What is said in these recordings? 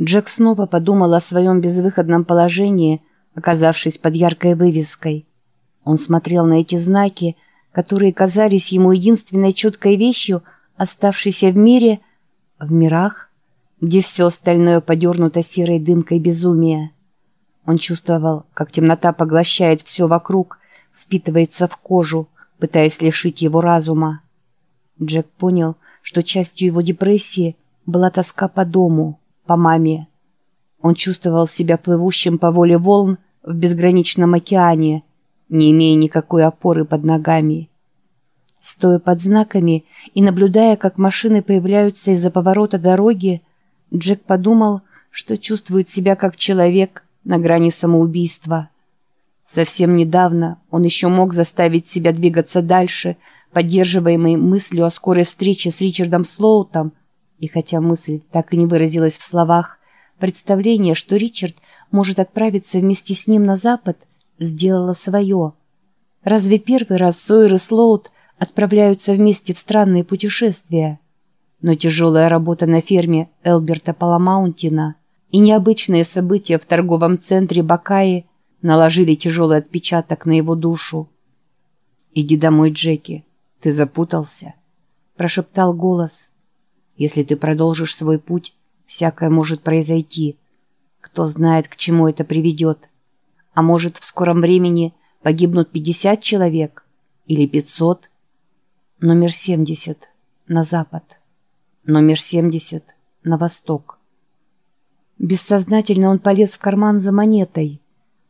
Джек снова подумал о своем безвыходном положении, оказавшись под яркой вывеской. Он смотрел на эти знаки, которые казались ему единственной четкой вещью, оставшейся в мире, в мирах, где все остальное подернуто серой дымкой безумия. Он чувствовал, как темнота поглощает все вокруг, впитывается в кожу, пытаясь лишить его разума. Джек понял, что частью его депрессии была тоска по дому, по маме. Он чувствовал себя плывущим по воле волн в безграничном океане, не имея никакой опоры под ногами. Стоя под знаками и наблюдая, как машины появляются из-за поворота дороги, Джек подумал, что чувствует себя как человек на грани самоубийства. Совсем недавно он еще мог заставить себя двигаться дальше, поддерживаемый мыслью о скорой встрече с Ричардом Слоутом, и хотя мысль так и не выразилась в словах, представление, что Ричард может отправиться вместе с ним на запад, сделало свое. Разве первый раз Сойер и Слоут отправляются вместе в странные путешествия? Но тяжелая работа на ферме Элберта Паламаунтина и необычные события в торговом центре Бакаи наложили тяжелый отпечаток на его душу. «Иди домой, Джеки, ты запутался», – прошептал голос. «Если ты продолжишь свой путь, всякое может произойти. Кто знает, к чему это приведет. А может, в скором времени погибнут 50 человек или 500? Номер 70 на запад. Номер 70 на восток. Бессознательно он полез в карман за монетой.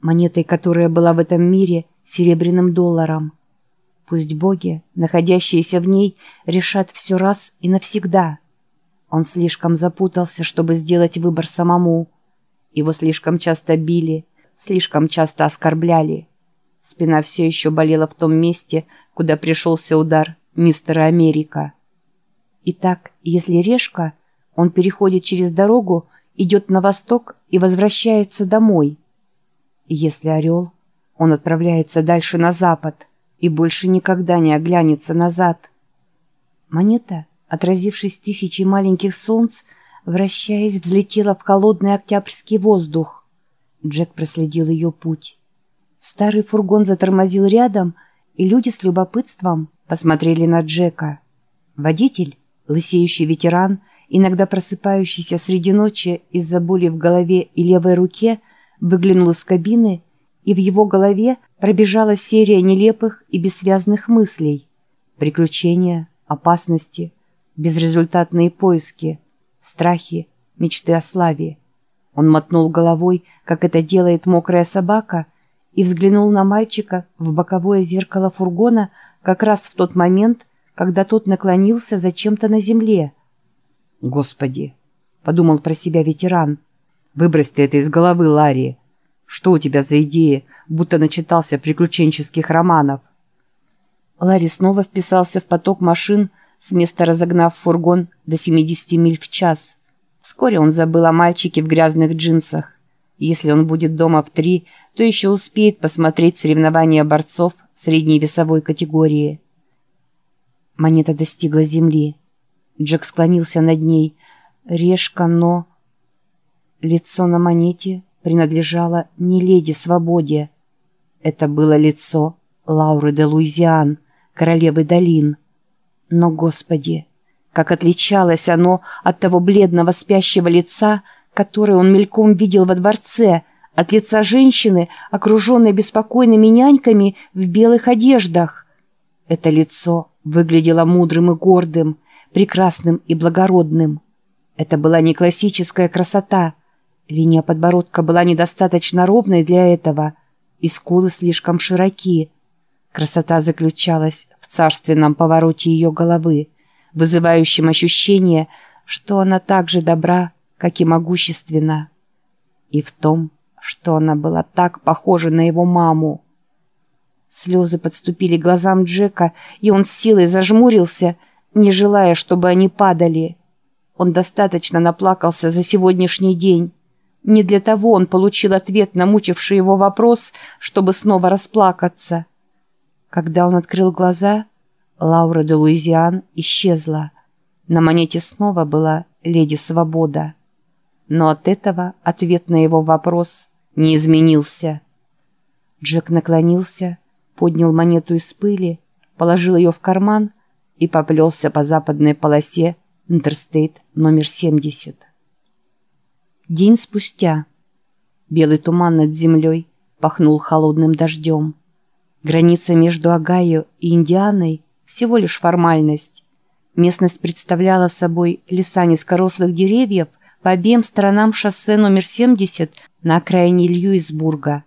Монетой, которая была в этом мире серебряным долларом. Пусть боги, находящиеся в ней, решат все раз и навсегда. Он слишком запутался, чтобы сделать выбор самому. Его слишком часто били, слишком часто оскорбляли. Спина все еще болела в том месте, куда пришелся удар мистера Америка. Итак, если решка, он переходит через дорогу, идет на восток и возвращается домой. Если орел, он отправляется дальше на запад и больше никогда не оглянется назад. Монета, отразившись тысячей маленьких солнц, вращаясь, взлетела в холодный октябрьский воздух. Джек проследил ее путь. Старый фургон затормозил рядом, и люди с любопытством посмотрели на Джека. Водитель, лысеющий ветеран, иногда просыпающийся среди ночи из-за боли в голове и левой руке, выглянул из кабины, и в его голове пробежала серия нелепых и бессвязных мыслей. Приключения, опасности, безрезультатные поиски, страхи, мечты о славе. Он мотнул головой, как это делает мокрая собака, и взглянул на мальчика в боковое зеркало фургона как раз в тот момент, когда тот наклонился за чем-то на земле – «Господи!» — подумал про себя ветеран. «Выбрось ты это из головы, Ларри! Что у тебя за идея, будто начитался приключенческих романов?» Ларри снова вписался в поток машин, с места разогнав фургон до 70 миль в час. Вскоре он забыл о мальчике в грязных джинсах. Если он будет дома в три, то еще успеет посмотреть соревнования борцов в средней весовой категории. Монета достигла земли. Джек склонился над ней. Решка, но... Лицо на монете принадлежало не леди Свободе. Это было лицо Лауры де Луизиан, королевы долин. Но, Господи, как отличалось оно от того бледного спящего лица, которое он мельком видел во дворце, от лица женщины, окруженной беспокойными няньками в белых одеждах. Это лицо выглядело мудрым и гордым, прекрасным и благородным. Это была не классическая красота. Линия подбородка была недостаточно ровной для этого, и скулы слишком широки. Красота заключалась в царственном повороте ее головы, вызывающем ощущение, что она так же добра, как и могущественна. И в том, что она была так похожа на его маму. Слезы подступили к глазам Джека, и он с силой зажмурился — не желая, чтобы они падали. Он достаточно наплакался за сегодняшний день. Не для того он получил ответ на мучивший его вопрос, чтобы снова расплакаться. Когда он открыл глаза, Лаура де Луизиан исчезла. На монете снова была «Леди Свобода». но от этого ответ на его вопрос не изменился. Джек наклонился, поднял монету из пыли, положил ее в карман и поплелся по западной полосе Интерстейт номер 70. День спустя. Белый туман над землей пахнул холодным дождем. Граница между Огайо и Индианой всего лишь формальность. Местность представляла собой леса низкорослых деревьев по обеим сторонам шоссе номер 70 на окраине Льюисбурга.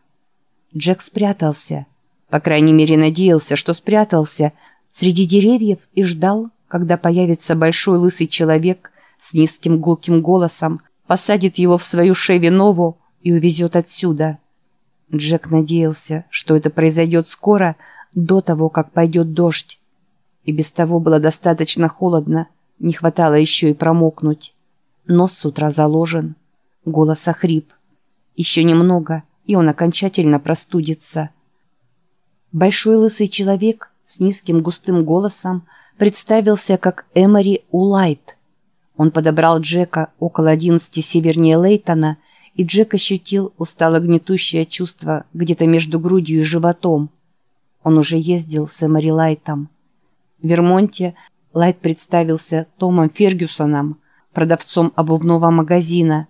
Джек спрятался. По крайней мере, надеялся, что спрятался среди деревьев и ждал, когда появится большой лысый человек с низким гулким голосом, посадит его в свою Шеви-Нову и увезет отсюда. Джек надеялся, что это произойдет скоро, до того, как пойдет дождь. И без того было достаточно холодно, не хватало еще и промокнуть. Нос с утра заложен, голос охрип. Еще немного, и он окончательно простудится. Большой лысый человек с низким густым голосом представился как Эмори Лайт. Он подобрал Джека около одиннадцати севернее Лейтона, и Джек ощутил устало гнетущее чувство где-то между грудью и животом. Он уже ездил с Эмори Лайтом. В Вермонте Лайт представился Томом Фергюсоном, продавцом обувного магазина.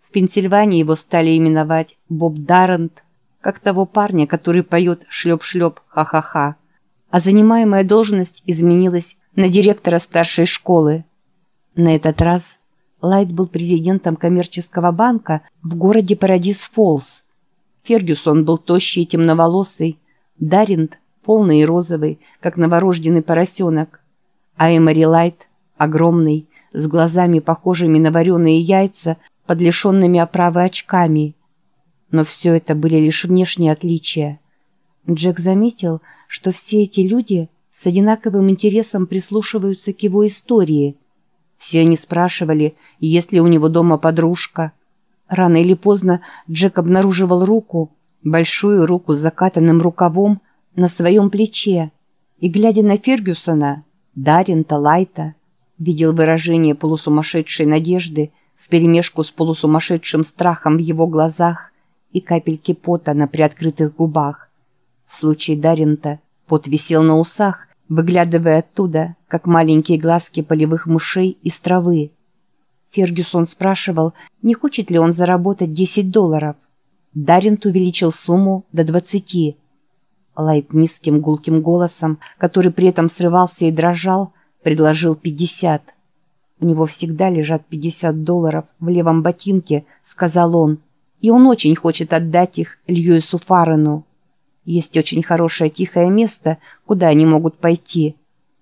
В Пенсильвании его стали именовать Боб Даррент, как того парня, который поет «шлеп-шлеп, ха-ха-ха». А занимаемая должность изменилась на директора старшей школы. На этот раз Лайт был президентом коммерческого банка в городе Парадис-Фоллс. Фергюсон был тощий и темноволосый, Даррент полный и розовый, как новорожденный поросенок. А Эмори Лайт, огромный, с глазами, похожими на вареные яйца, под лишенными оправы очками. Но все это были лишь внешние отличия. Джек заметил, что все эти люди с одинаковым интересом прислушиваются к его истории. Все они спрашивали, есть ли у него дома подружка. Рано или поздно Джек обнаруживал руку, большую руку с закатанным рукавом, на своем плече и, глядя на Фергюсона, Даринта, Лайта, видел выражение полусумасшедшей надежды вперемешку с полусумасшедшим страхом в его глазах и капельки пота на приоткрытых губах. В случае Даринта пот висел на усах, выглядывая оттуда, как маленькие глазки полевых мышей из травы. Фергюсон спрашивал, не хочет ли он заработать 10 долларов. Даринт увеличил сумму до 20. Лайт низким гулким голосом, который при этом срывался и дрожал, предложил пятьдесят. «У него всегда лежат пятьдесят долларов в левом ботинке», — сказал он, «и он очень хочет отдать их Льюису Фарену. Есть очень хорошее тихое место, куда они могут пойти.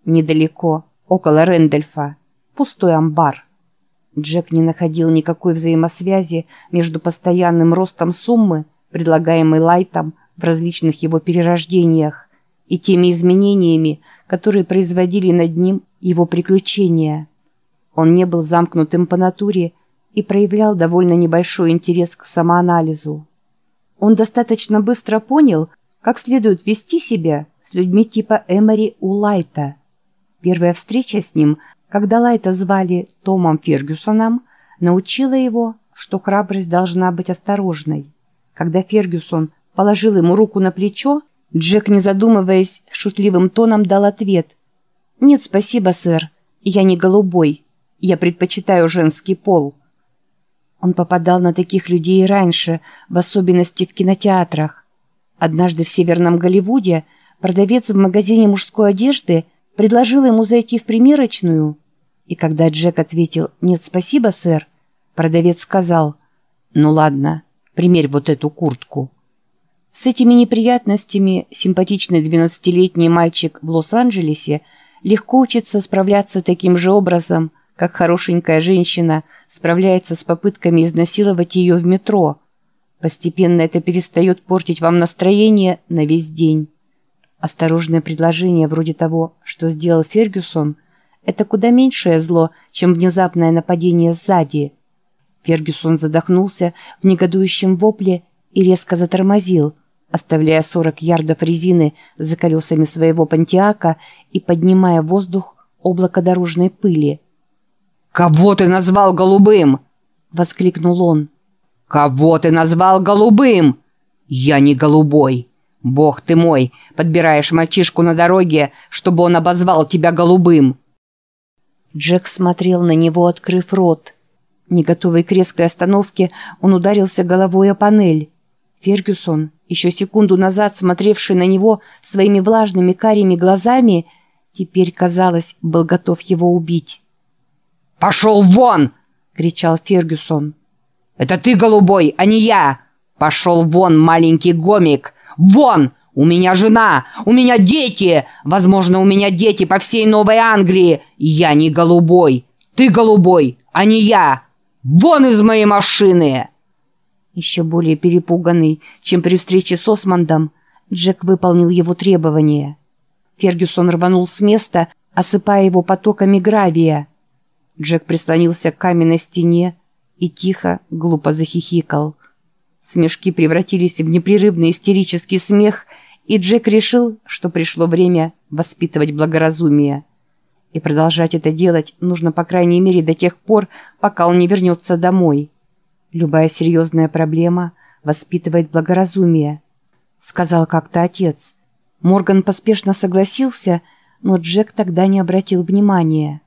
Недалеко, около Рэндольфа. Пустой амбар». Джек не находил никакой взаимосвязи между постоянным ростом суммы, предлагаемой Лайтом, в различных его перерождениях и теми изменениями, которые производили над ним его приключения. Он не был замкнутым по натуре и проявлял довольно небольшой интерес к самоанализу. Он достаточно быстро понял, как следует вести себя с людьми типа Эмори у Лайта. Первая встреча с ним, когда Лайта звали Томом Фергюсоном, научила его, что храбрость должна быть осторожной. Когда Фергюсон положил ему руку на плечо, Джек, не задумываясь, шутливым тоном дал ответ. «Нет, спасибо, сэр. Я не голубой. Я предпочитаю женский пол». Он попадал на таких людей раньше, в особенности в кинотеатрах. Однажды в Северном Голливуде продавец в магазине мужской одежды предложил ему зайти в примерочную. И когда Джек ответил «Нет, спасибо, сэр», продавец сказал «Ну ладно, примерь вот эту куртку». С этими неприятностями симпатичный 12-летний мальчик в Лос-Анджелесе легко учится справляться таким же образом, как хорошенькая женщина справляется с попытками изнасиловать ее в метро. Постепенно это перестает портить вам настроение на весь день. Осторожное предложение вроде того, что сделал Фергюсон, это куда меньшее зло, чем внезапное нападение сзади. Фергюсон задохнулся в негодующем вопле и резко затормозил – оставляя 40 ярдов резины за колесами своего пантиака и поднимая в воздух облако дорожной пыли. «Кого ты назвал голубым?» — воскликнул он. «Кого ты назвал голубым?» «Я не голубой. Бог ты мой, подбираешь мальчишку на дороге, чтобы он обозвал тебя голубым». Джек смотрел на него, открыв рот. Не готовый к резкой остановке, он ударился головой о панель. Фергюсон, еще секунду назад смотревший на него своими влажными карими глазами, теперь, казалось, был готов его убить. «Пошел вон!» — кричал Фергюсон. «Это ты, голубой, а не я! Пошел вон, маленький гомик! Вон! У меня жена! У меня дети! Возможно, у меня дети по всей Новой Англии! Я не голубой! Ты голубой, а не я! Вон из моей машины!» Еще более перепуганный, чем при встрече с Османдом, Джек выполнил его требования. Фергюсон рванул с места, осыпая его потоками гравия. Джек прислонился к каменной стене и тихо, глупо захихикал. Смешки превратились в непрерывный истерический смех, и Джек решил, что пришло время воспитывать благоразумие. И продолжать это делать нужно по крайней мере до тех пор, пока он не вернется домой. Любая серьезная проблема воспитывает благоразумие, сказал как-то отец. Морган поспешно согласился, но Джек тогда не обратил внимания.